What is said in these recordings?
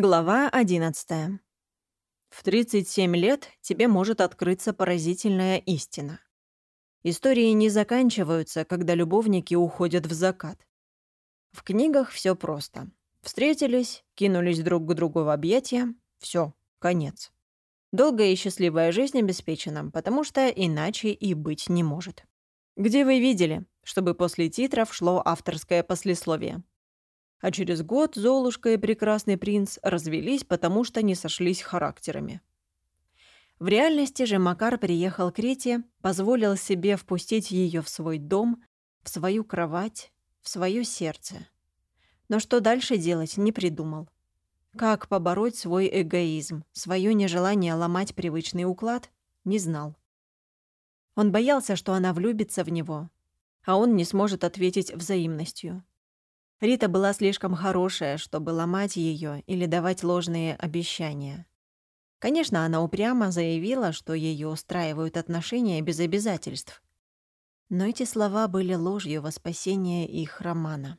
Глава 11. В 37 лет тебе может открыться поразительная истина. Истории не заканчиваются, когда любовники уходят в закат. В книгах все просто. Встретились, кинулись друг к другу в объятия, все, конец. Долгая и счастливая жизнь обеспечена, потому что иначе и быть не может. Где вы видели, чтобы после титров шло авторское послесловие? А через год Золушка и Прекрасный принц развелись, потому что не сошлись характерами. В реальности же Макар приехал к Рите, позволил себе впустить ее в свой дом, в свою кровать, в свое сердце. Но что дальше делать, не придумал. Как побороть свой эгоизм, свое нежелание ломать привычный уклад, не знал. Он боялся, что она влюбится в него, а он не сможет ответить взаимностью. Рита была слишком хорошая, чтобы ломать ее или давать ложные обещания. Конечно, она упрямо заявила, что ее устраивают отношения без обязательств. Но эти слова были ложью во спасение их романа.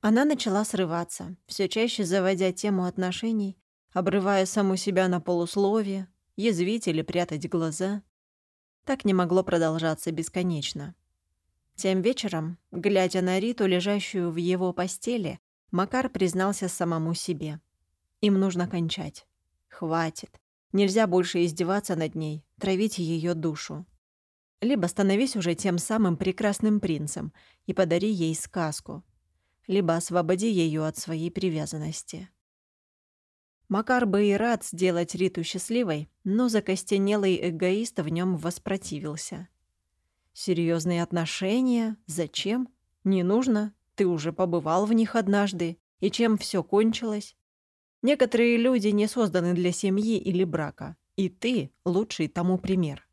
Она начала срываться, все чаще заводя тему отношений, обрывая саму себя на полусловие, язвить или прятать глаза. Так не могло продолжаться бесконечно. Тем вечером, глядя на Риту, лежащую в его постели, Макар признался самому себе. Им нужно кончать. Хватит. Нельзя больше издеваться над ней, травить ее душу. Либо становись уже тем самым прекрасным принцем и подари ей сказку. Либо освободи ее от своей привязанности. Макар бы и рад сделать Риту счастливой, но закостенелый эгоист в нем воспротивился. Серьезные отношения? Зачем? Не нужно. Ты уже побывал в них однажды. И чем все кончилось? Некоторые люди не созданы для семьи или брака. И ты — лучший тому пример.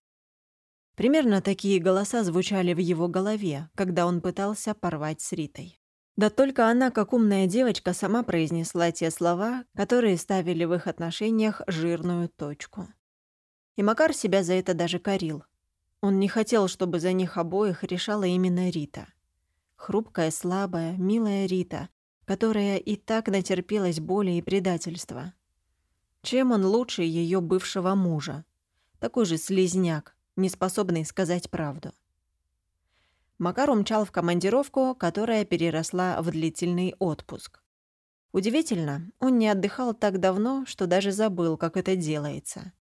Примерно такие голоса звучали в его голове, когда он пытался порвать с Ритой. Да только она, как умная девочка, сама произнесла те слова, которые ставили в их отношениях жирную точку. И Макар себя за это даже корил. Он не хотел, чтобы за них обоих решала именно Рита. Хрупкая, слабая, милая Рита, которая и так натерпелась боли и предательства. Чем он лучше ее бывшего мужа? Такой же слезняк, не способный сказать правду. Макар умчал в командировку, которая переросла в длительный отпуск. Удивительно, он не отдыхал так давно, что даже забыл, как это делается.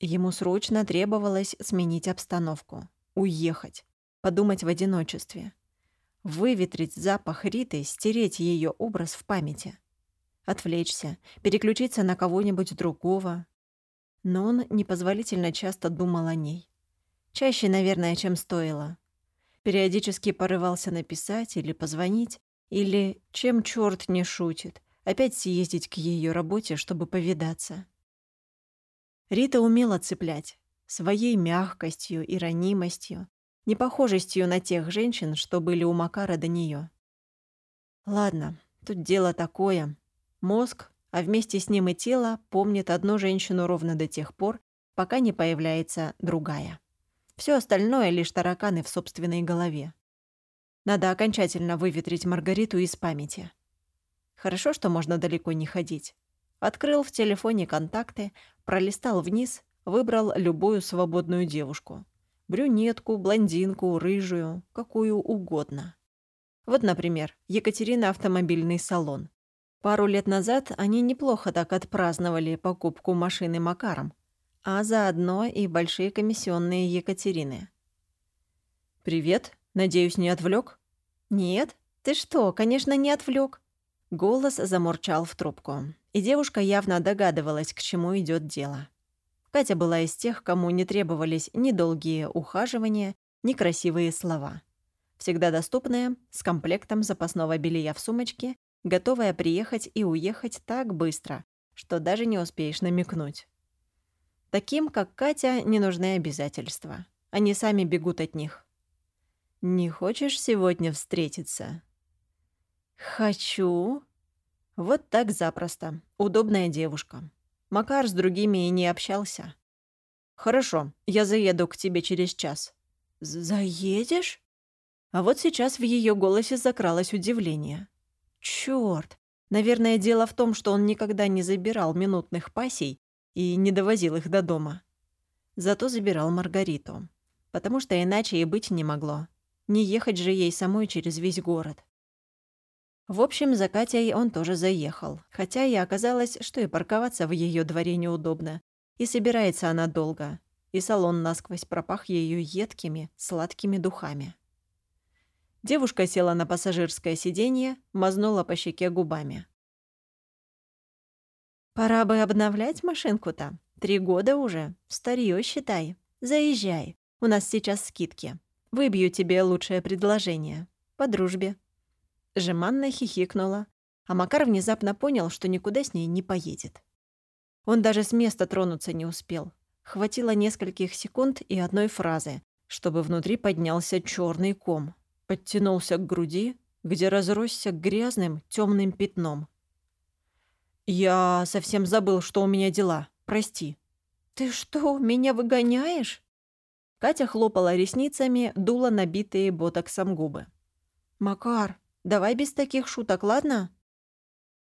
Ему срочно требовалось сменить обстановку, уехать, подумать в одиночестве, выветрить запах Риты, стереть ее образ в памяти, отвлечься, переключиться на кого-нибудь другого. Но он непозволительно часто думал о ней. Чаще, наверное, чем стоило. Периодически порывался написать или позвонить, или, чем черт не шутит, опять съездить к ее работе, чтобы повидаться. Рита умела цеплять своей мягкостью и ранимостью, непохожестью на тех женщин, что были у Макара до нее. Ладно, тут дело такое. Мозг, а вместе с ним и тело, помнит одну женщину ровно до тех пор, пока не появляется другая. Все остальное — лишь тараканы в собственной голове. Надо окончательно выветрить Маргариту из памяти. Хорошо, что можно далеко не ходить. Открыл в телефоне контакты, пролистал вниз, выбрал любую свободную девушку. Брюнетку, блондинку, рыжую, какую угодно. Вот, например, Екатерина автомобильный салон. Пару лет назад они неплохо так отпраздновали покупку машины Макаром, а заодно и большие комиссионные Екатерины. «Привет. Надеюсь, не отвлек? «Нет. Ты что, конечно, не отвлек. Голос замурчал в трубку, и девушка явно догадывалась, к чему идет дело. Катя была из тех, кому не требовались ни долгие ухаживания, ни красивые слова. Всегда доступная, с комплектом запасного белья в сумочке, готовая приехать и уехать так быстро, что даже не успеешь намекнуть. Таким, как Катя, не нужны обязательства. Они сами бегут от них. «Не хочешь сегодня встретиться?» «Хочу». Вот так запросто. Удобная девушка. Макар с другими и не общался. «Хорошо, я заеду к тебе через час». «Заедешь?» А вот сейчас в ее голосе закралось удивление. «Чёрт! Наверное, дело в том, что он никогда не забирал минутных пасей и не довозил их до дома. Зато забирал Маргариту. Потому что иначе и быть не могло. Не ехать же ей самой через весь город. В общем, за Катей он тоже заехал, хотя и оказалось, что и парковаться в ее дворе неудобно. И собирается она долго, и салон насквозь пропах ее едкими, сладкими духами. Девушка села на пассажирское сиденье, мазнула по щеке губами. «Пора бы обновлять машинку-то. Три года уже. Старье, считай. Заезжай. У нас сейчас скидки. Выбью тебе лучшее предложение. По дружбе». Жеманно хихикнула, а Макар внезапно понял, что никуда с ней не поедет. Он даже с места тронуться не успел. Хватило нескольких секунд и одной фразы, чтобы внутри поднялся черный ком, подтянулся к груди, где разросся грязным темным пятном. «Я совсем забыл, что у меня дела. Прости». «Ты что, меня выгоняешь?» Катя хлопала ресницами, дула набитые ботоксом губы. «Макар, давай без таких шуток, ладно?»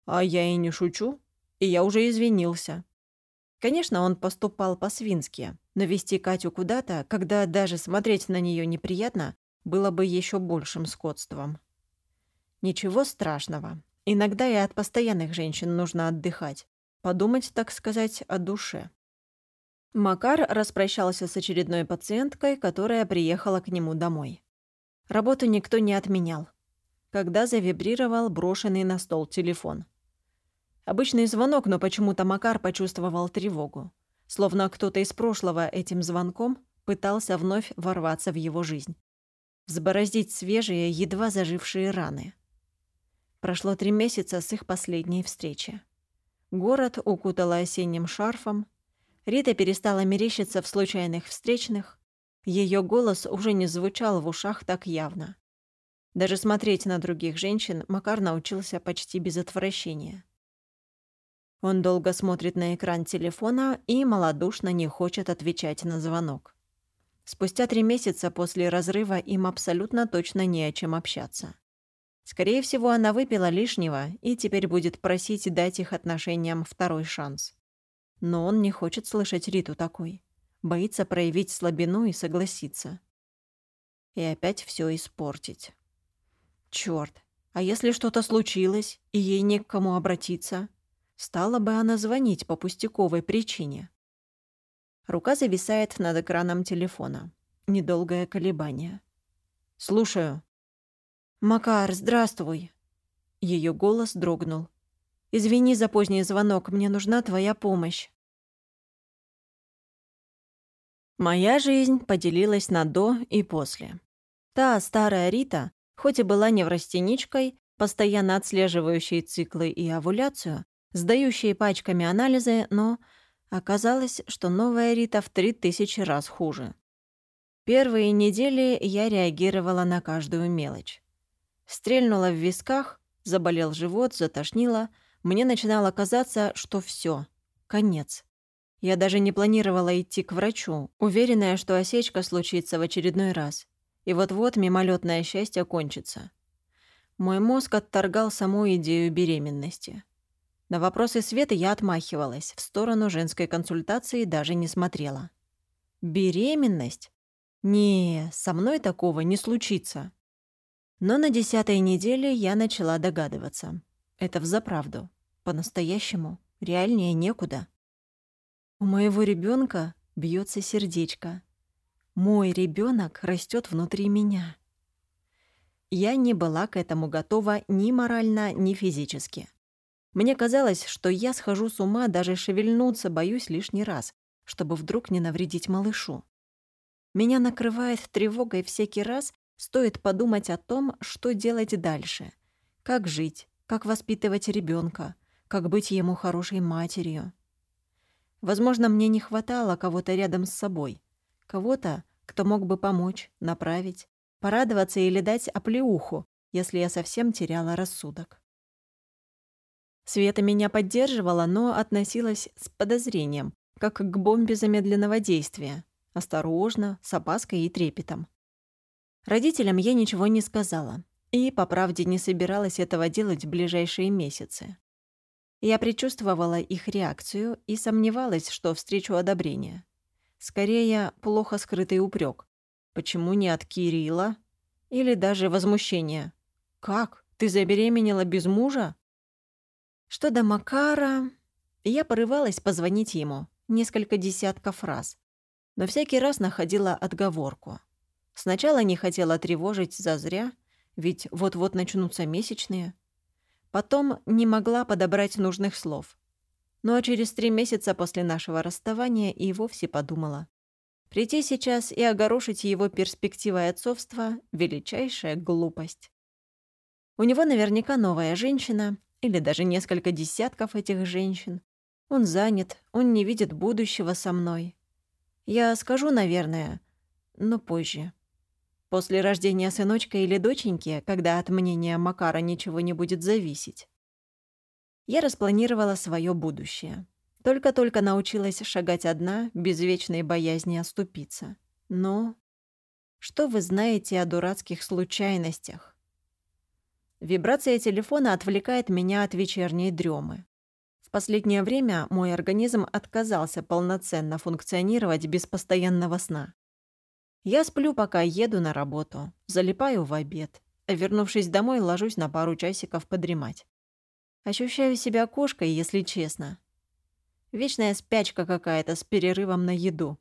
«А я и не шучу, и я уже извинился. Конечно, он поступал по-свински, но вести Катю куда-то, когда даже смотреть на нее неприятно, было бы еще большим скотством. Ничего страшного. Иногда и от постоянных женщин нужно отдыхать. Подумать, так сказать, о душе. Макар распрощался с очередной пациенткой, которая приехала к нему домой. Работу никто не отменял. Когда завибрировал брошенный на стол телефон. Обычный звонок, но почему-то Макар почувствовал тревогу. Словно кто-то из прошлого этим звонком пытался вновь ворваться в его жизнь. Взбороздить свежие, едва зажившие раны. Прошло три месяца с их последней встречи. Город укутала осенним шарфом. Рита перестала мерещиться в случайных встречных. Ее голос уже не звучал в ушах так явно. Даже смотреть на других женщин Макар научился почти без отвращения. Он долго смотрит на экран телефона и малодушно не хочет отвечать на звонок. Спустя три месяца после разрыва им абсолютно точно не о чем общаться. Скорее всего, она выпила лишнего и теперь будет просить дать их отношениям второй шанс. Но он не хочет слышать Риту такой. Боится проявить слабину и согласиться. И опять все испортить. Черт, а если что-то случилось, и ей не к кому обратиться? Стала бы она звонить по пустяковой причине. Рука зависает над экраном телефона. Недолгое колебание. «Слушаю». «Макар, здравствуй». Ее голос дрогнул. «Извини за поздний звонок, мне нужна твоя помощь». Моя жизнь поделилась на «до» и «после». Та старая Рита, хоть и была неврастеничкой, постоянно отслеживающей циклы и овуляцию, сдающие пачками анализы, но оказалось, что новая Рита в три тысячи раз хуже. Первые недели я реагировала на каждую мелочь. Стрельнула в висках, заболел живот, затошнило. Мне начинало казаться, что все, конец. Я даже не планировала идти к врачу, уверенная, что осечка случится в очередной раз. И вот-вот мимолетное счастье кончится. Мой мозг отторгал саму идею беременности. На вопросы Светы я отмахивалась, в сторону женской консультации даже не смотрела. «Беременность? Не, со мной такого не случится». Но на десятой неделе я начала догадываться. Это взаправду. По-настоящему. Реальнее некуда. У моего ребенка бьется сердечко. Мой ребенок растет внутри меня. Я не была к этому готова ни морально, ни физически. Мне казалось, что я схожу с ума, даже шевельнуться боюсь лишний раз, чтобы вдруг не навредить малышу. Меня накрывает тревогой всякий раз, стоит подумать о том, что делать дальше. Как жить, как воспитывать ребенка, как быть ему хорошей матерью. Возможно, мне не хватало кого-то рядом с собой. Кого-то, кто мог бы помочь, направить, порадоваться или дать оплеуху, если я совсем теряла рассудок. Света меня поддерживала, но относилась с подозрением, как к бомбе замедленного действия. Осторожно, с опаской и трепетом. Родителям я ничего не сказала. И, по правде, не собиралась этого делать в ближайшие месяцы. Я предчувствовала их реакцию и сомневалась, что встречу одобрение. Скорее, плохо скрытый упрек. Почему не от Кирилла? Или даже возмущение. «Как? Ты забеременела без мужа?» Что до Макара... Я порывалась позвонить ему несколько десятков раз, но всякий раз находила отговорку. Сначала не хотела тревожить зазря, ведь вот-вот начнутся месячные. Потом не могла подобрать нужных слов. Ну а через три месяца после нашего расставания и вовсе подумала. Прийти сейчас и огорошить его перспективой отцовства — величайшая глупость. У него наверняка новая женщина, или даже несколько десятков этих женщин. Он занят, он не видит будущего со мной. Я скажу, наверное, но позже. После рождения сыночка или доченьки, когда от мнения Макара ничего не будет зависеть. Я распланировала свое будущее. Только-только научилась шагать одна, без вечной боязни оступиться. Но что вы знаете о дурацких случайностях? Вибрация телефона отвлекает меня от вечерней дремы. В последнее время мой организм отказался полноценно функционировать без постоянного сна. Я сплю, пока еду на работу, залипаю в обед, а вернувшись домой, ложусь на пару часиков подремать. Ощущаю себя кошкой, если честно. Вечная спячка какая-то с перерывом на еду.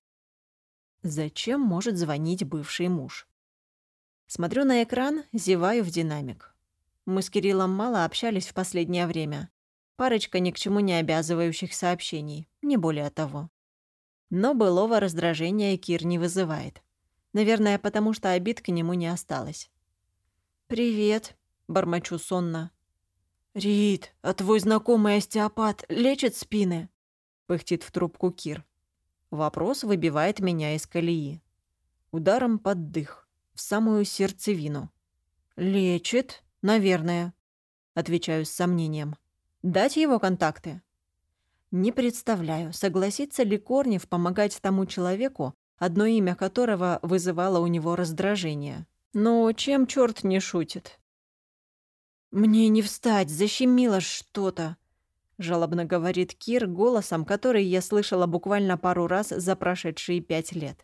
Зачем может звонить бывший муж? Смотрю на экран, зеваю в динамик. Мы с Кириллом мало общались в последнее время. Парочка ни к чему не обязывающих сообщений, не более того. Но былого раздражения Кир не вызывает. Наверное, потому что обид к нему не осталось. «Привет», — бормочу сонно. «Рит, а твой знакомый остеопат лечит спины?» — пыхтит в трубку Кир. Вопрос выбивает меня из колеи. Ударом под дых, в самую сердцевину. «Лечит? Наверное», — отвечаю с сомнением. «Дать его контакты?» Не представляю, согласится ли Корнев помогать тому человеку, одно имя которого вызывало у него раздражение. Но чем черт не шутит? «Мне не встать, защемило что-то», — жалобно говорит Кир голосом, который я слышала буквально пару раз за прошедшие пять лет.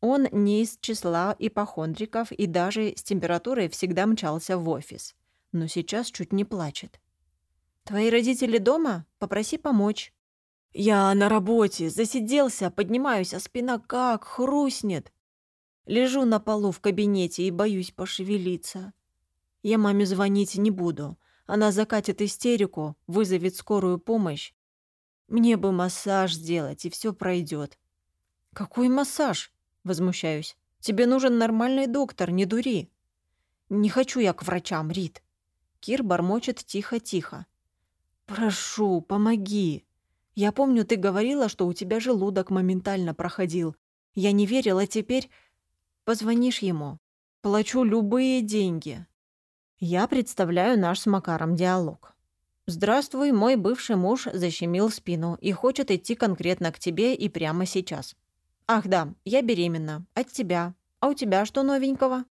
Он не из числа ипохондриков и даже с температурой всегда мчался в офис. Но сейчас чуть не плачет. «Твои родители дома? Попроси помочь». Я на работе, засиделся, поднимаюсь, а спина как хрустнет. Лежу на полу в кабинете и боюсь пошевелиться. Я маме звонить не буду. Она закатит истерику, вызовет скорую помощь. Мне бы массаж сделать, и все пройдет. «Какой массаж?» — возмущаюсь. «Тебе нужен нормальный доктор, не дури». «Не хочу я к врачам, Рит». Кир бормочет тихо-тихо. «Прошу, помоги. Я помню, ты говорила, что у тебя желудок моментально проходил. Я не верила, теперь... Позвонишь ему. Плачу любые деньги. Я представляю наш с Макаром диалог. «Здравствуй, мой бывший муж защемил спину и хочет идти конкретно к тебе и прямо сейчас. Ах да, я беременна. От тебя. А у тебя что новенького?»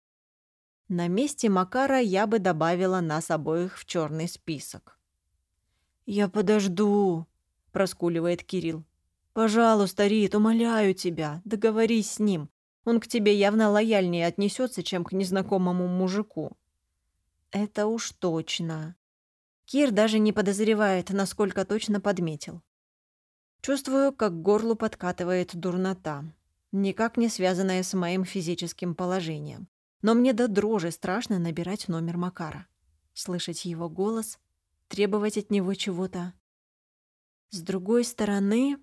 На месте Макара я бы добавила нас обоих в черный список. «Я подожду», проскуливает Кирилл. «Пожалуйста, Рит, умоляю тебя, договорись с ним. Он к тебе явно лояльнее отнесется, чем к незнакомому мужику». «Это уж точно». Кир даже не подозревает, насколько точно подметил. Чувствую, как к горлу подкатывает дурнота, никак не связанная с моим физическим положением. Но мне до дрожи страшно набирать номер Макара. Слышать его голос, требовать от него чего-то. С другой стороны,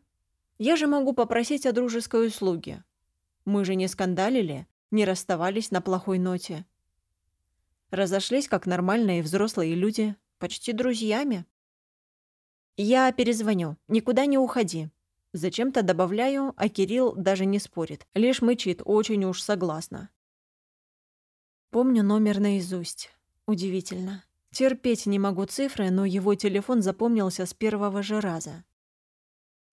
я же могу попросить о дружеской услуге. Мы же не скандалили, не расставались на плохой ноте. Разошлись как нормальные взрослые люди, почти друзьями. Я перезвоню, никуда не уходи. Зачем-то добавляю, а Кирилл даже не спорит, лишь мычит, очень уж согласно. Помню номер наизусть. Удивительно. Терпеть не могу цифры, но его телефон запомнился с первого же раза.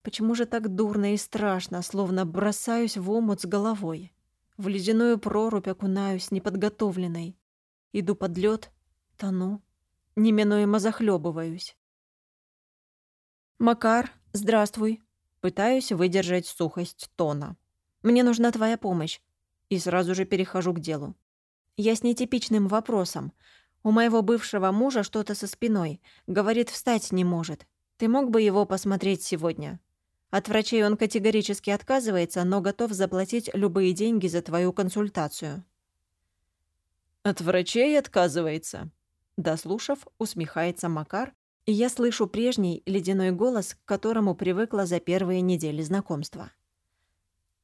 Почему же так дурно и страшно, словно бросаюсь в омут с головой? В ледяную прорубь окунаюсь, неподготовленной. Иду под лед, тону, неминуемо захлебываюсь. «Макар, здравствуй!» Пытаюсь выдержать сухость тона. «Мне нужна твоя помощь». И сразу же перехожу к делу. Я с нетипичным вопросом. У моего бывшего мужа что-то со спиной. Говорит, встать не может. Ты мог бы его посмотреть сегодня? От врачей он категорически отказывается, но готов заплатить любые деньги за твою консультацию. От врачей отказывается. Дослушав, усмехается Макар, и я слышу прежний ледяной голос, к которому привыкла за первые недели знакомства.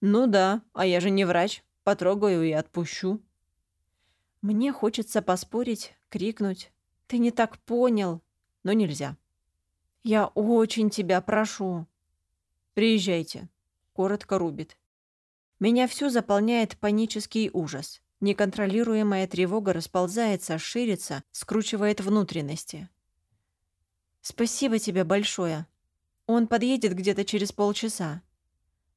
«Ну да, а я же не врач. Потрогаю и отпущу». Мне хочется поспорить, крикнуть. «Ты не так понял!» Но нельзя. «Я очень тебя прошу!» «Приезжайте», — коротко рубит. Меня всю заполняет панический ужас. Неконтролируемая тревога расползается, ширится, скручивает внутренности. «Спасибо тебе большое. Он подъедет где-то через полчаса».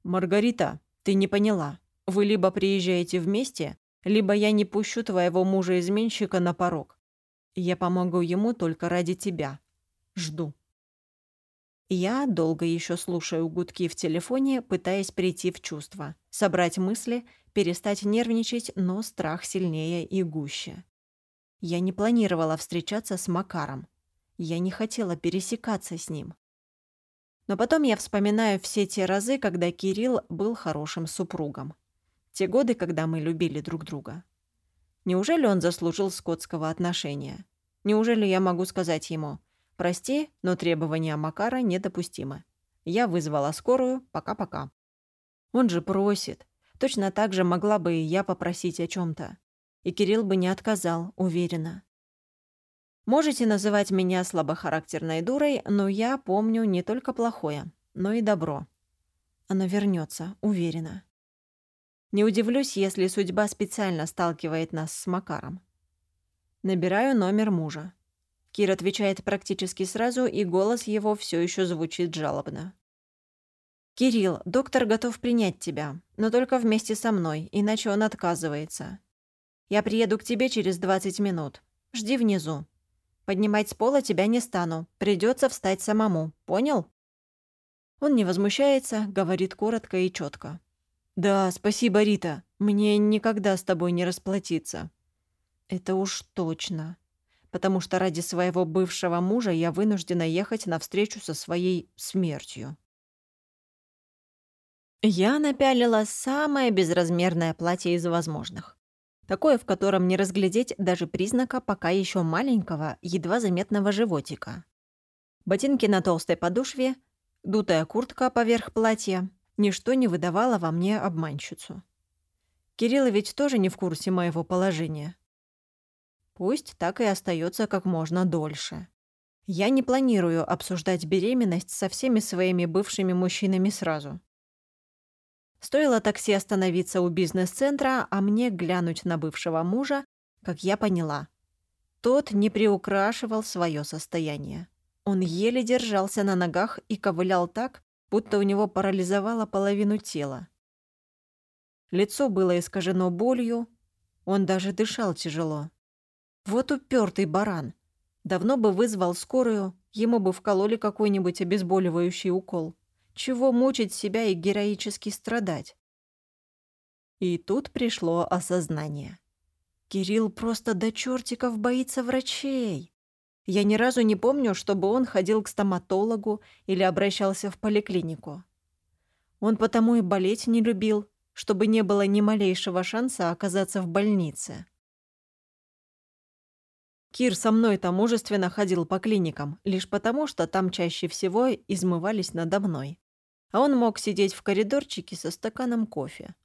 «Маргарита, ты не поняла. Вы либо приезжаете вместе, либо я не пущу твоего мужа-изменщика на порог. Я помогу ему только ради тебя. Жду». Я долго еще слушаю гудки в телефоне, пытаясь прийти в чувство, собрать мысли, перестать нервничать, но страх сильнее и гуще. Я не планировала встречаться с Макаром. Я не хотела пересекаться с ним. Но потом я вспоминаю все те разы, когда Кирилл был хорошим супругом. Те годы, когда мы любили друг друга. Неужели он заслужил скотского отношения? Неужели я могу сказать ему Прости, но требования Макара недопустимы. Я вызвала скорую, пока-пока. Он же просит. Точно так же могла бы и я попросить о чем то И Кирилл бы не отказал, уверена. Можете называть меня слабохарактерной дурой, но я помню не только плохое, но и добро. Оно вернется, уверена. Не удивлюсь, если судьба специально сталкивает нас с Макаром. Набираю номер мужа. Кир отвечает практически сразу, и голос его все еще звучит жалобно. «Кирилл, доктор готов принять тебя, но только вместе со мной, иначе он отказывается. Я приеду к тебе через 20 минут. Жди внизу. Поднимать с пола тебя не стану, придется встать самому, понял?» Он не возмущается, говорит коротко и четко. «Да, спасибо, Рита. Мне никогда с тобой не расплатиться». «Это уж точно потому что ради своего бывшего мужа я вынуждена ехать на встречу со своей смертью. Я напялила самое безразмерное платье из возможных. Такое, в котором не разглядеть даже признака пока еще маленького, едва заметного животика. Ботинки на толстой подошве, дутая куртка поверх платья. Ничто не выдавало во мне обманщицу. Кирилл ведь тоже не в курсе моего положения. Пусть так и остается как можно дольше. Я не планирую обсуждать беременность со всеми своими бывшими мужчинами сразу. Стоило такси остановиться у бизнес-центра, а мне глянуть на бывшего мужа, как я поняла. Тот не приукрашивал свое состояние. Он еле держался на ногах и ковылял так, будто у него парализовало половину тела. Лицо было искажено болью, он даже дышал тяжело. Вот упертый баран. Давно бы вызвал скорую, ему бы вкололи какой-нибудь обезболивающий укол. Чего мучить себя и героически страдать? И тут пришло осознание. Кирилл просто до чертиков боится врачей. Я ни разу не помню, чтобы он ходил к стоматологу или обращался в поликлинику. Он потому и болеть не любил, чтобы не было ни малейшего шанса оказаться в больнице. Кир со мной-то мужественно ходил по клиникам, лишь потому, что там чаще всего измывались надо мной. А он мог сидеть в коридорчике со стаканом кофе.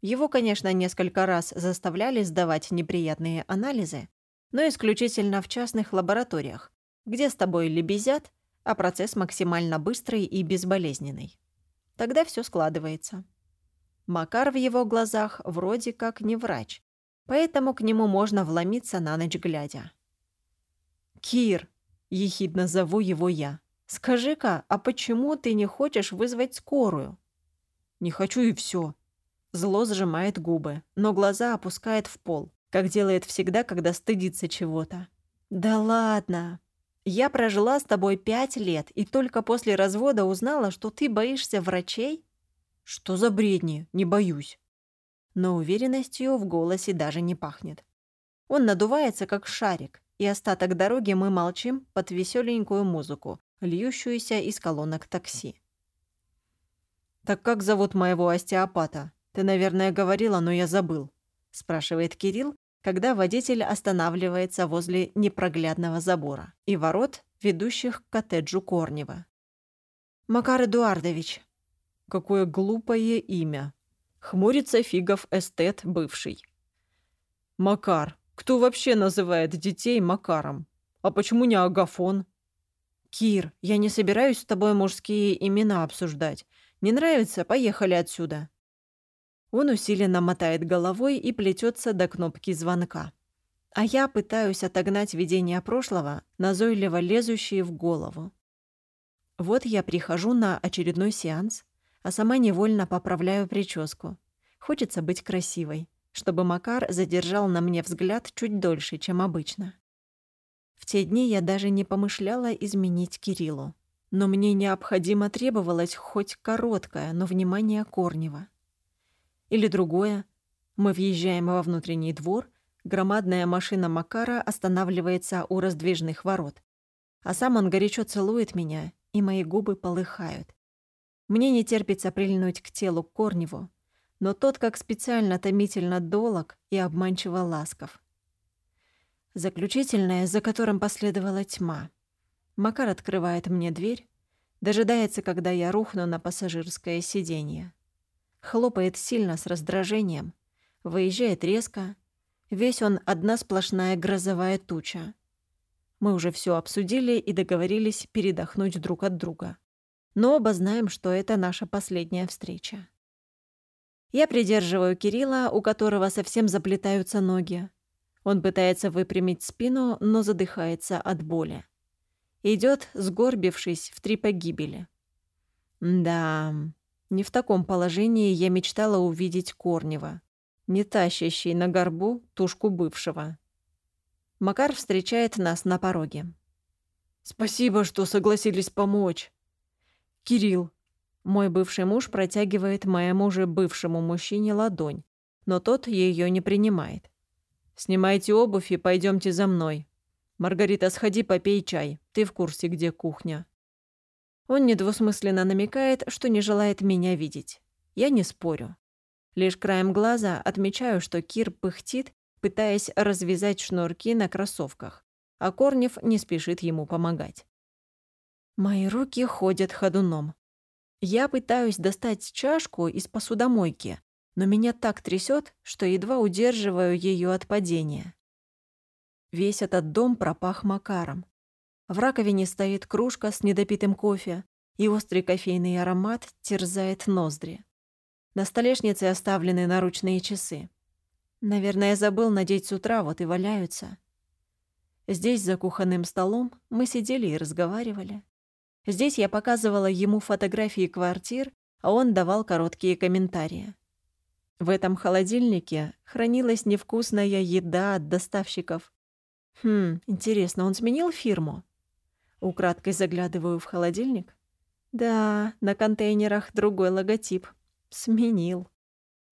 Его, конечно, несколько раз заставляли сдавать неприятные анализы, но исключительно в частных лабораториях, где с тобой лебезят, а процесс максимально быстрый и безболезненный. Тогда все складывается. Макар в его глазах вроде как не врач, поэтому к нему можно вломиться на ночь глядя. «Кир!» — ехидно зову его я. «Скажи-ка, а почему ты не хочешь вызвать скорую?» «Не хочу и все. Зло сжимает губы, но глаза опускает в пол. как делает всегда, когда стыдится чего-то. «Да ладно! Я прожила с тобой пять лет и только после развода узнала, что ты боишься врачей?» «Что за бредни? Не боюсь». Но уверенностью в голосе даже не пахнет. Он надувается, как шарик, и остаток дороги мы молчим под веселенькую музыку, льющуюся из колонок такси. «Так как зовут моего остеопата? Ты, наверное, говорила, но я забыл», — спрашивает Кирилл, когда водитель останавливается возле непроглядного забора и ворот, ведущих к коттеджу Корнева. «Макар Эдуардович». Какое глупое имя. Хмурится Фигов эстет бывший. «Макар. Кто вообще называет детей Макаром? А почему не Агафон?» «Кир, я не собираюсь с тобой мужские имена обсуждать. Не нравится? Поехали отсюда». Он усиленно мотает головой и плетется до кнопки звонка. А я пытаюсь отогнать видения прошлого, назойливо лезущие в голову. Вот я прихожу на очередной сеанс, а сама невольно поправляю прическу. Хочется быть красивой, чтобы Макар задержал на мне взгляд чуть дольше, чем обычно. В те дни я даже не помышляла изменить Кириллу. Но мне необходимо требовалось хоть короткое, но внимание Корнева. Или другое. Мы въезжаем во внутренний двор, громадная машина Макара останавливается у раздвижных ворот. А сам он горячо целует меня, и мои губы полыхают. Мне не терпится прильнуть к телу Корневу, но тот как специально томительно долог и обманчиво ласков. Заключительное, за которым последовала тьма. Макар открывает мне дверь, дожидается, когда я рухну на пассажирское сиденье хлопает сильно с раздражением, выезжает резко. Весь он одна сплошная грозовая туча. Мы уже все обсудили и договорились передохнуть друг от друга. Но оба знаем, что это наша последняя встреча. Я придерживаю Кирилла, у которого совсем заплетаются ноги. Он пытается выпрямить спину, но задыхается от боли. Идет, сгорбившись в три погибели. Да, не в таком положении я мечтала увидеть Корнева, не тащащий на горбу тушку бывшего. Макар встречает нас на пороге. «Спасибо, что согласились помочь». «Кирилл». Мой бывший муж протягивает моему же бывшему мужчине ладонь, но тот ее не принимает. «Снимайте обувь и пойдемте за мной. Маргарита, сходи попей чай. Ты в курсе, где кухня». Он недвусмысленно намекает, что не желает меня видеть. Я не спорю. Лишь краем глаза отмечаю, что Кир пыхтит, пытаясь развязать шнурки на кроссовках, а Корнев не спешит ему помогать. Мои руки ходят ходуном. Я пытаюсь достать чашку из посудомойки, но меня так трясет, что едва удерживаю ее от падения. Весь этот дом пропах Макаром. В раковине стоит кружка с недопитым кофе, и острый кофейный аромат терзает ноздри. На столешнице оставлены наручные часы. Наверное, забыл надеть с утра, вот и валяются. Здесь, за кухонным столом, мы сидели и разговаривали. Здесь я показывала ему фотографии квартир, а он давал короткие комментарии. В этом холодильнике хранилась невкусная еда от доставщиков. Хм, интересно, он сменил фирму? Украдкой заглядываю в холодильник. Да, на контейнерах другой логотип. Сменил.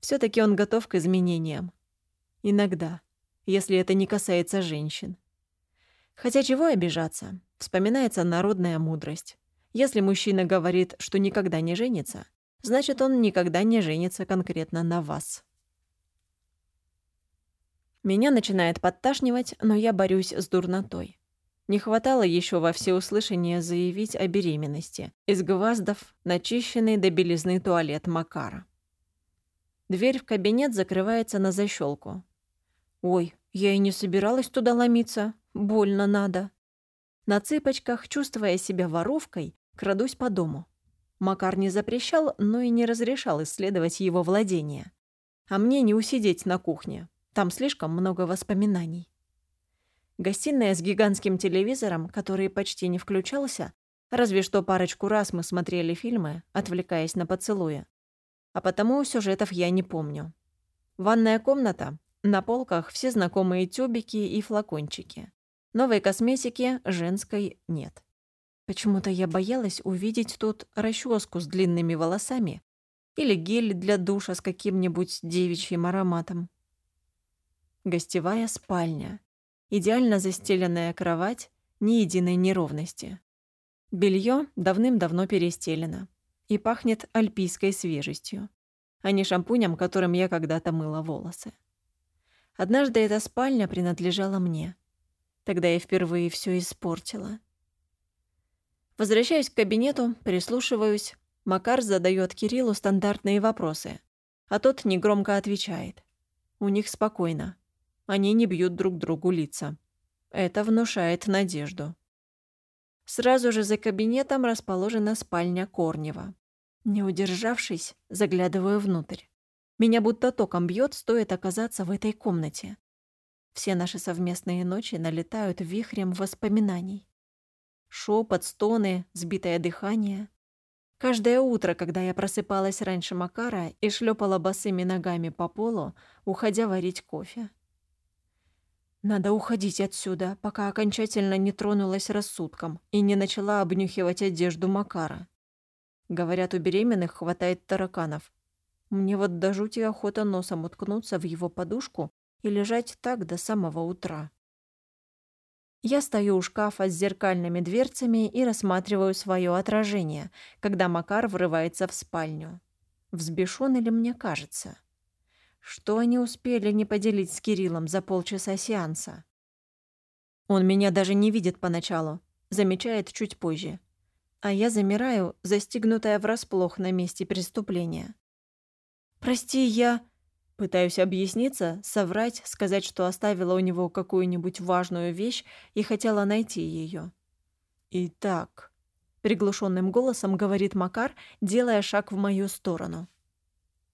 все таки он готов к изменениям. Иногда, если это не касается женщин. Хотя чего обижаться? Вспоминается народная мудрость. Если мужчина говорит, что никогда не женится, значит, он никогда не женится конкретно на вас. Меня начинает подташнивать, но я борюсь с дурнотой. Не хватало еще во всеуслышание заявить о беременности. Из гвоздов начищенный до белизны туалет Макара. Дверь в кабинет закрывается на защелку. «Ой, я и не собиралась туда ломиться. Больно надо». На цыпочках, чувствуя себя воровкой, крадусь по дому. Макар не запрещал, но и не разрешал исследовать его владения. А мне не усидеть на кухне. Там слишком много воспоминаний. Гостиная с гигантским телевизором, который почти не включался, разве что парочку раз мы смотрели фильмы, отвлекаясь на поцелуя. А потому сюжетов я не помню. Ванная комната, На полках все знакомые тюбики и флакончики. Новой косметики женской нет. Почему-то я боялась увидеть тут расческу с длинными волосами или гель для душа с каким-нибудь девичьим ароматом. Гостевая спальня. Идеально застеленная кровать, ни единой неровности. Белье давным-давно перестелено и пахнет альпийской свежестью, а не шампунем, которым я когда-то мыла волосы. Однажды эта спальня принадлежала мне. Тогда я впервые все испортила. Возвращаюсь к кабинету, прислушиваюсь. Макар задает Кириллу стандартные вопросы, а тот негромко отвечает. У них спокойно. Они не бьют друг другу лица. Это внушает надежду. Сразу же за кабинетом расположена спальня Корнева. Не удержавшись, заглядываю внутрь. Меня будто током бьет, стоит оказаться в этой комнате. Все наши совместные ночи налетают вихрем воспоминаний. Шепот, стоны, сбитое дыхание. Каждое утро, когда я просыпалась раньше Макара и шлепала босыми ногами по полу, уходя варить кофе. Надо уходить отсюда, пока окончательно не тронулась рассудком и не начала обнюхивать одежду Макара. Говорят, у беременных хватает тараканов. Мне вот до жути охота носом уткнуться в его подушку и лежать так до самого утра. Я стою у шкафа с зеркальными дверцами и рассматриваю свое отражение, когда Макар врывается в спальню. Взбешён или мне кажется? Что они успели не поделить с Кириллом за полчаса сеанса? Он меня даже не видит поначалу, замечает чуть позже. А я замираю, застигнутая врасплох на месте преступления. «Прости, я...» Пытаюсь объясниться, соврать, сказать, что оставила у него какую-нибудь важную вещь и хотела найти ее. «Итак», — приглушенным голосом говорит Макар, делая шаг в мою сторону.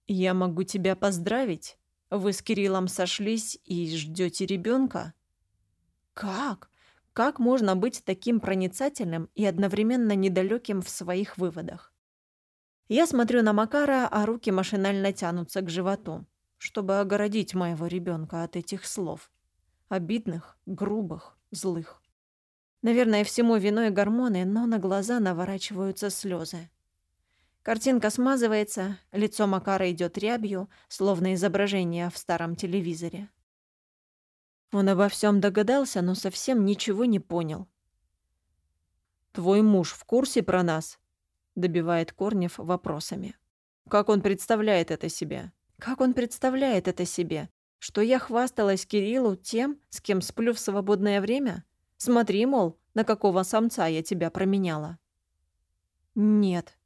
«Я могу тебя поздравить. Вы с Кириллом сошлись и ждете ребенка. «Как? Как можно быть таким проницательным и одновременно недалеким в своих выводах?» Я смотрю на Макара, а руки машинально тянутся к животу чтобы огородить моего ребенка от этих слов. Обидных, грубых, злых. Наверное, всему виной гормоны, но на глаза наворачиваются слезы. Картинка смазывается, лицо Макара идет рябью, словно изображение в старом телевизоре. Он обо всем догадался, но совсем ничего не понял. «Твой муж в курсе про нас?» — добивает Корнев вопросами. «Как он представляет это себе? Как он представляет это себе? Что я хвасталась Кириллу тем, с кем сплю в свободное время? Смотри, мол, на какого самца я тебя променяла. Нет,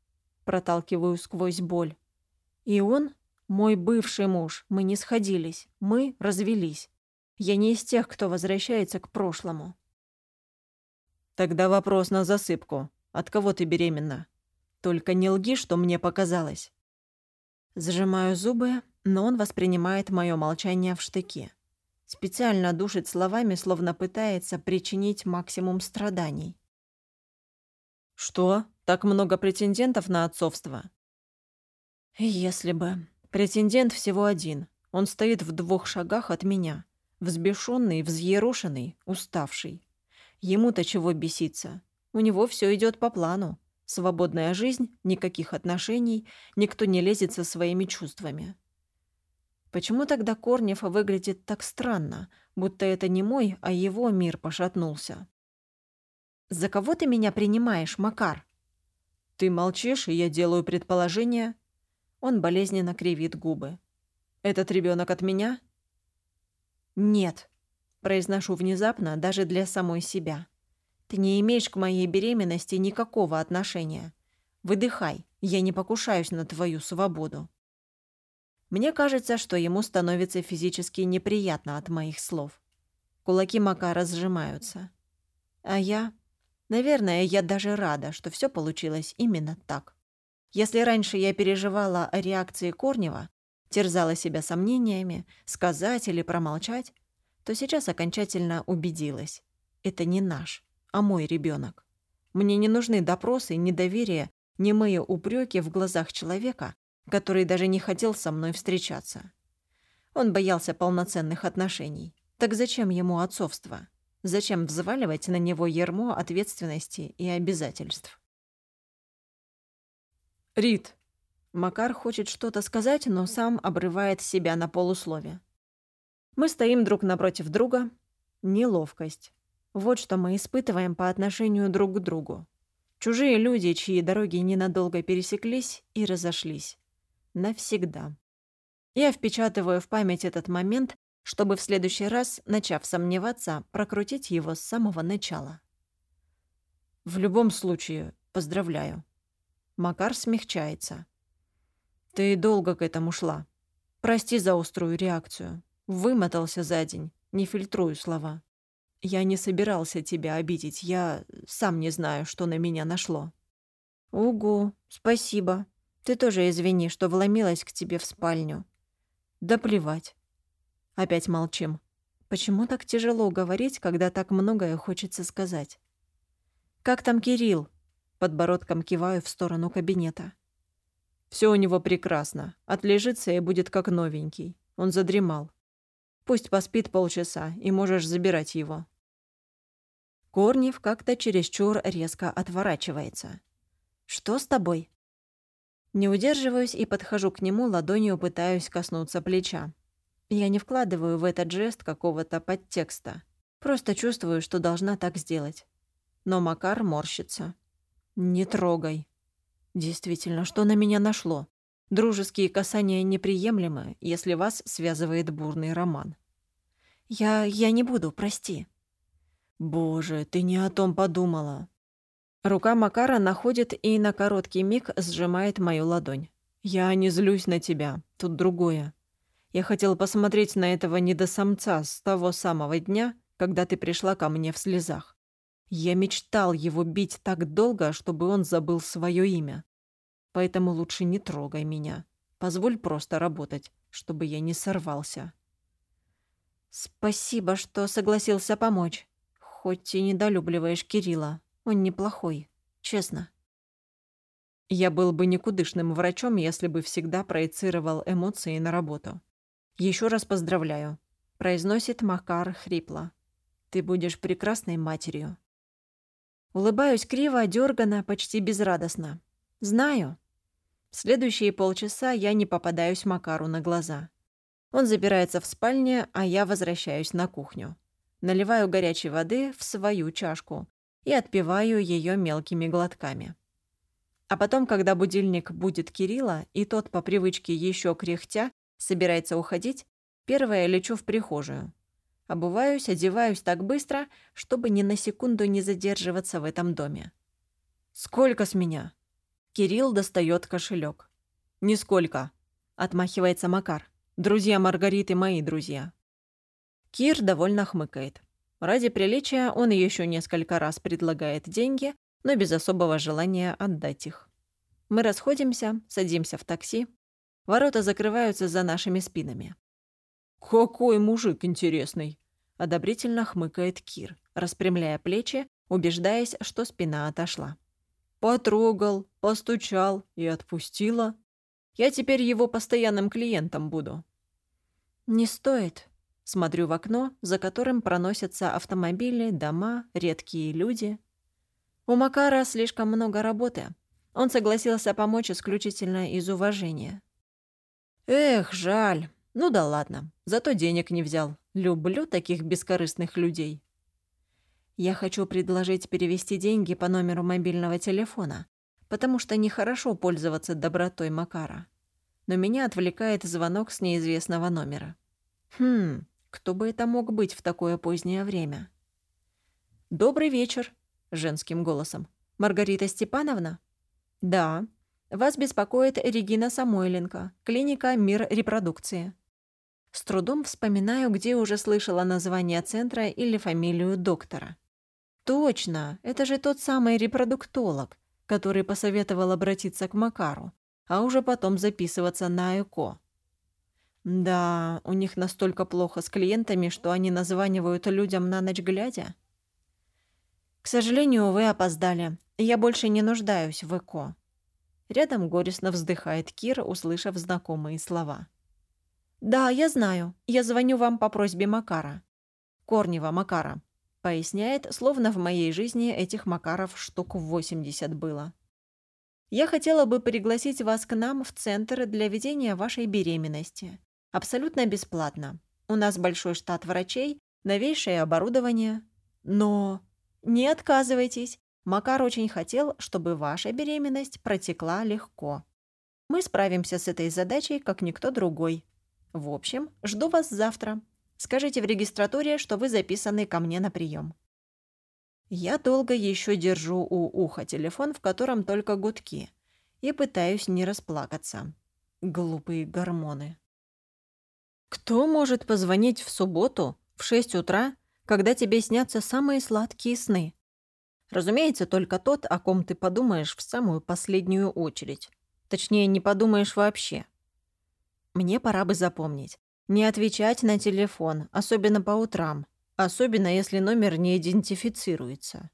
проталкиваю сквозь боль. И он, мой бывший муж, мы не сходились, мы развелись. Я не из тех, кто возвращается к прошлому. Тогда вопрос на засыпку. От кого ты беременна? Только не лги, что мне показалось. Сжимаю зубы, но он воспринимает мое молчание в штыки. Специально душит словами, словно пытается причинить максимум страданий. «Что? Так много претендентов на отцовство?» «Если бы. Претендент всего один. Он стоит в двух шагах от меня. Взбешенный, взъерошенный, уставший. Ему-то чего беситься? У него все идет по плану. Свободная жизнь, никаких отношений, никто не лезет со своими чувствами. Почему тогда Корнев выглядит так странно, будто это не мой, а его мир пошатнулся? «За кого ты меня принимаешь, Макар?» «Ты молчишь, и я делаю предположение». Он болезненно кривит губы. «Этот ребенок от меня?» «Нет», — произношу внезапно даже для самой себя. Ты не имеешь к моей беременности никакого отношения. Выдыхай, я не покушаюсь на твою свободу. Мне кажется, что ему становится физически неприятно от моих слов. Кулаки Макара сжимаются. А я... Наверное, я даже рада, что все получилось именно так. Если раньше я переживала о реакции Корнева, терзала себя сомнениями, сказать или промолчать, то сейчас окончательно убедилась. Это не наш а мой ребенок. Мне не нужны допросы, недоверие, не мои упреки в глазах человека, который даже не хотел со мной встречаться. Он боялся полноценных отношений. Так зачем ему отцовство? Зачем взваливать на него ермо ответственности и обязательств? «Рит!» Макар хочет что-то сказать, но сам обрывает себя на полуслове. Мы стоим друг напротив друга. Неловкость. Вот что мы испытываем по отношению друг к другу. Чужие люди, чьи дороги ненадолго пересеклись и разошлись. Навсегда. Я впечатываю в память этот момент, чтобы в следующий раз, начав сомневаться, прокрутить его с самого начала. В любом случае, поздравляю. Макар смягчается. Ты долго к этому шла. Прости за острую реакцию. Вымотался за день, не фильтрую слова. Я не собирался тебя обидеть, я сам не знаю, что на меня нашло. Угу, спасибо. Ты тоже извини, что вломилась к тебе в спальню. Да плевать. Опять молчим. Почему так тяжело говорить, когда так многое хочется сказать? «Как там Кирилл?» Подбородком киваю в сторону кабинета. Все у него прекрасно. Отлежится и будет как новенький. Он задремал. Пусть поспит полчаса, и можешь забирать его. Корнев как-то чересчур резко отворачивается. «Что с тобой?» Не удерживаюсь и подхожу к нему, ладонью пытаюсь коснуться плеча. Я не вкладываю в этот жест какого-то подтекста. Просто чувствую, что должна так сделать. Но Макар морщится. «Не трогай». Действительно, что на меня нашло? Дружеские касания неприемлемы, если вас связывает бурный роман. «Я... я не буду, прости». «Боже, ты не о том подумала». Рука Макара находит и на короткий миг сжимает мою ладонь. «Я не злюсь на тебя, тут другое. Я хотел посмотреть на этого недосамца с того самого дня, когда ты пришла ко мне в слезах. Я мечтал его бить так долго, чтобы он забыл свое имя. Поэтому лучше не трогай меня. Позволь просто работать, чтобы я не сорвался. Спасибо, что согласился помочь. Хоть и недолюбливаешь Кирилла. Он неплохой, честно. Я был бы никудышным врачом, если бы всегда проецировал эмоции на работу. Еще раз поздравляю», — произносит Макар хрипло. «Ты будешь прекрасной матерью». Улыбаюсь криво, дёрганно, почти безрадостно. «Знаю». В следующие полчаса я не попадаюсь Макару на глаза. Он забирается в спальне, а я возвращаюсь на кухню. Наливаю горячей воды в свою чашку и отпиваю ее мелкими глотками. А потом, когда будильник будет Кирилла, и тот по привычке еще кряхтя собирается уходить, первая лечу в прихожую. Обуваюсь, одеваюсь так быстро, чтобы ни на секунду не задерживаться в этом доме. «Сколько с меня?» Кирилл достает кошелек. «Нисколько», — отмахивается Макар. «Друзья Маргариты мои друзья». Кир довольно хмыкает. Ради приличия он еще несколько раз предлагает деньги, но без особого желания отдать их. Мы расходимся, садимся в такси, Ворота закрываются за нашими спинами. «Какой мужик интересный!» — одобрительно хмыкает Кир, распрямляя плечи, убеждаясь, что спина отошла. «Потрогал, постучал и отпустила. Я теперь его постоянным клиентом буду». «Не стоит», Смотрю в окно, за которым проносятся автомобили, дома, редкие люди. У Макара слишком много работы. Он согласился помочь исключительно из уважения. Эх, жаль. Ну да ладно. Зато денег не взял. Люблю таких бескорыстных людей. Я хочу предложить перевести деньги по номеру мобильного телефона, потому что нехорошо пользоваться добротой Макара. Но меня отвлекает звонок с неизвестного номера. Хм, кто бы это мог быть в такое позднее время? «Добрый вечер», — женским голосом. «Маргарита Степановна?» «Да», вас беспокоит Регина Самойленко, клиника «Мир репродукции». С трудом вспоминаю, где уже слышала название центра или фамилию доктора. Точно, это же тот самый репродуктолог, который посоветовал обратиться к Макару, а уже потом записываться на ЭКО. Да, у них настолько плохо с клиентами, что они названивают людям на ночь глядя. К сожалению, вы опоздали. Я больше не нуждаюсь в ЭКО. Рядом горестно вздыхает Кир, услышав знакомые слова. «Да, я знаю. Я звоню вам по просьбе Макара. Корнева Макара», — поясняет, словно в моей жизни этих Макаров штук 80 было. «Я хотела бы пригласить вас к нам в центр для ведения вашей беременности. Абсолютно бесплатно. У нас большой штат врачей, новейшее оборудование. Но не отказывайтесь. Макар очень хотел, чтобы ваша беременность протекла легко. Мы справимся с этой задачей, как никто другой. В общем, жду вас завтра. Скажите в регистратуре, что вы записаны ко мне на прием. Я долго еще держу у уха телефон, в котором только гудки, и пытаюсь не расплакаться. Глупые гормоны. Кто может позвонить в субботу в 6 утра, когда тебе снятся самые сладкие сны? Разумеется, только тот, о ком ты подумаешь в самую последнюю очередь. Точнее, не подумаешь вообще. Мне пора бы запомнить. Не отвечать на телефон, особенно по утрам. Особенно, если номер не идентифицируется.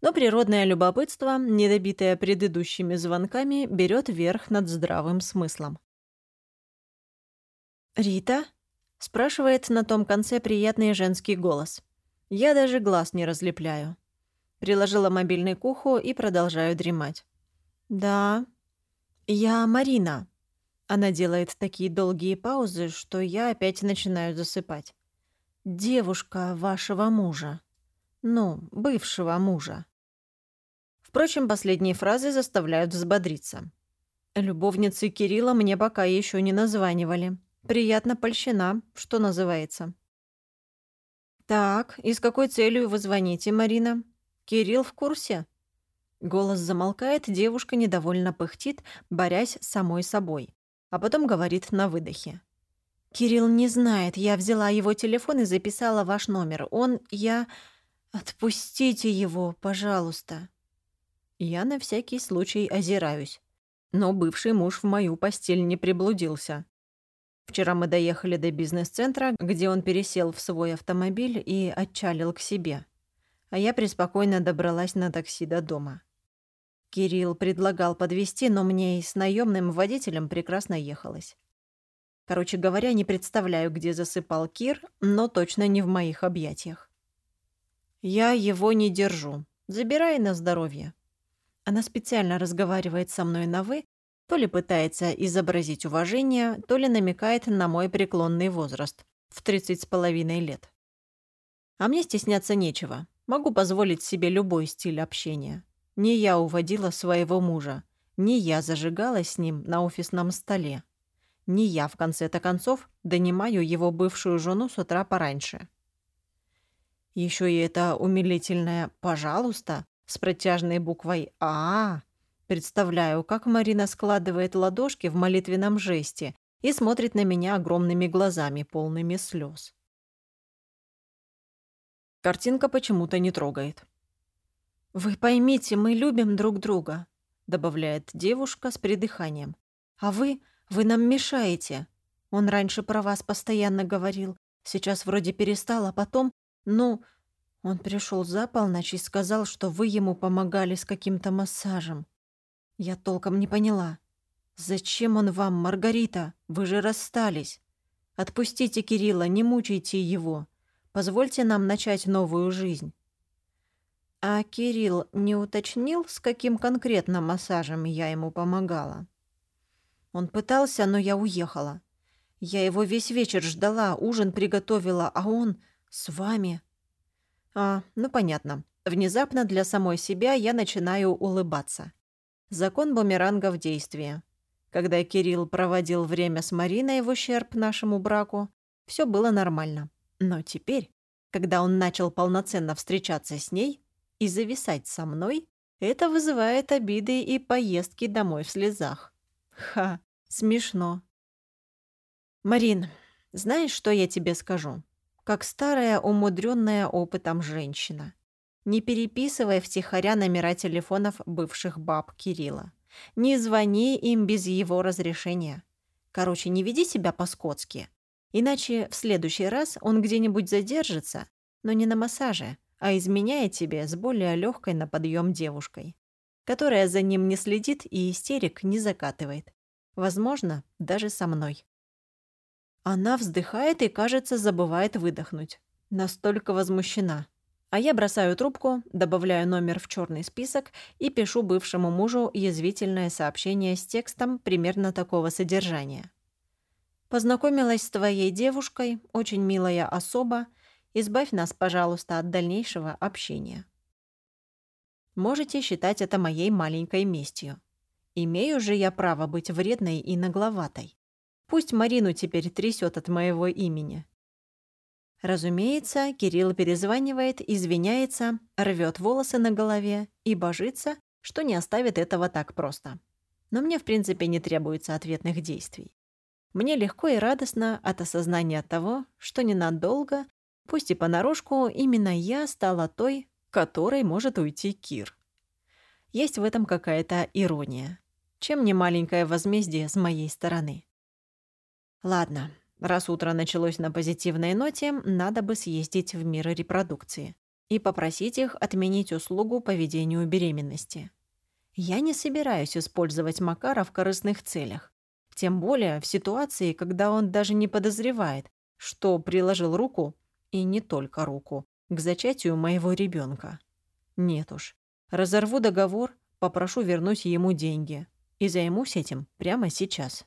Но природное любопытство, недобитое предыдущими звонками, берет верх над здравым смыслом. «Рита?» — спрашивает на том конце приятный женский голос. Я даже глаз не разлепляю. Приложила мобильный к уху и продолжаю дремать. «Да, я Марина». Она делает такие долгие паузы, что я опять начинаю засыпать. «Девушка вашего мужа. Ну, бывшего мужа». Впрочем, последние фразы заставляют взбодриться. Любовницы Кирилла мне пока еще не названивали. Приятно польщена, что называется. «Так, и с какой целью вы звоните, Марина? Кирилл в курсе?» Голос замолкает, девушка недовольно пыхтит, борясь с самой собой. А потом говорит на выдохе. «Кирилл не знает. Я взяла его телефон и записала ваш номер. Он... Я... Отпустите его, пожалуйста». Я на всякий случай озираюсь. Но бывший муж в мою постель не приблудился. Вчера мы доехали до бизнес-центра, где он пересел в свой автомобиль и отчалил к себе. А я преспокойно добралась на такси до дома. Кирилл предлагал подвезти, но мне и с наемным водителем прекрасно ехалось. Короче говоря, не представляю, где засыпал Кир, но точно не в моих объятиях. Я его не держу. Забирай на здоровье. Она специально разговаривает со мной на «вы», то ли пытается изобразить уважение, то ли намекает на мой преклонный возраст в тридцать с половиной лет. А мне стесняться нечего. Могу позволить себе любой стиль общения. Не я уводила своего мужа, не я зажигала с ним на офисном столе. Не я, в конце-то концов, донимаю его бывшую жену с утра пораньше. Еще и это умилительное «пожалуйста» с протяжной буквой «А», Представляю, как Марина складывает ладошки в молитвенном жесте и смотрит на меня огромными глазами, полными слез. Картинка почему-то не трогает. «Вы поймите, мы любим друг друга», — добавляет девушка с придыханием. «А вы, вы нам мешаете. Он раньше про вас постоянно говорил. Сейчас вроде перестал, а потом, ну...» Он пришел за полночь и сказал, что вы ему помогали с каким-то массажем. Я толком не поняла. «Зачем он вам, Маргарита? Вы же расстались. Отпустите Кирилла, не мучайте его. Позвольте нам начать новую жизнь». А Кирилл не уточнил, с каким конкретно массажем я ему помогала. Он пытался, но я уехала. Я его весь вечер ждала, ужин приготовила, а он с вами. А, ну понятно. Внезапно для самой себя я начинаю улыбаться. Закон бумеранга в действии. Когда Кирилл проводил время с Мариной в ущерб нашему браку, все было нормально. Но теперь, когда он начал полноценно встречаться с ней и зависать со мной, это вызывает обиды и поездки домой в слезах. Ха, смешно. Марин, знаешь, что я тебе скажу? Как старая, умудренная опытом женщина. Не переписывай втихаря номера телефонов бывших баб Кирилла. Не звони им без его разрешения. Короче, не веди себя по-скотски. Иначе в следующий раз он где-нибудь задержится, но не на массаже, а изменяет тебе с более легкой на подъем девушкой, которая за ним не следит и истерик не закатывает. Возможно, даже со мной. Она вздыхает и, кажется, забывает выдохнуть. Настолько возмущена. А я бросаю трубку, добавляю номер в черный список и пишу бывшему мужу язвительное сообщение с текстом примерно такого содержания. «Познакомилась с твоей девушкой, очень милая особа. Избавь нас, пожалуйста, от дальнейшего общения». Можете считать это моей маленькой местью. Имею же я право быть вредной и нагловатой. Пусть Марину теперь трясет от моего имени. Разумеется, Кирилл перезванивает, извиняется, рвет волосы на голове и божится, что не оставит этого так просто. Но мне, в принципе, не требуется ответных действий. Мне легко и радостно от осознания того, что ненадолго, пусть и понарошку, именно я стала той, которой может уйти Кир. Есть в этом какая-то ирония. Чем не маленькое возмездие с моей стороны. Ладно, раз утро началось на позитивной ноте, надо бы съездить в мир репродукции и попросить их отменить услугу по ведению беременности. Я не собираюсь использовать Макара в корыстных целях. Тем более в ситуации, когда он даже не подозревает, что приложил руку, и не только руку, к зачатию моего ребенка. Нет уж. Разорву договор, попрошу вернуть ему деньги. И займусь этим прямо сейчас.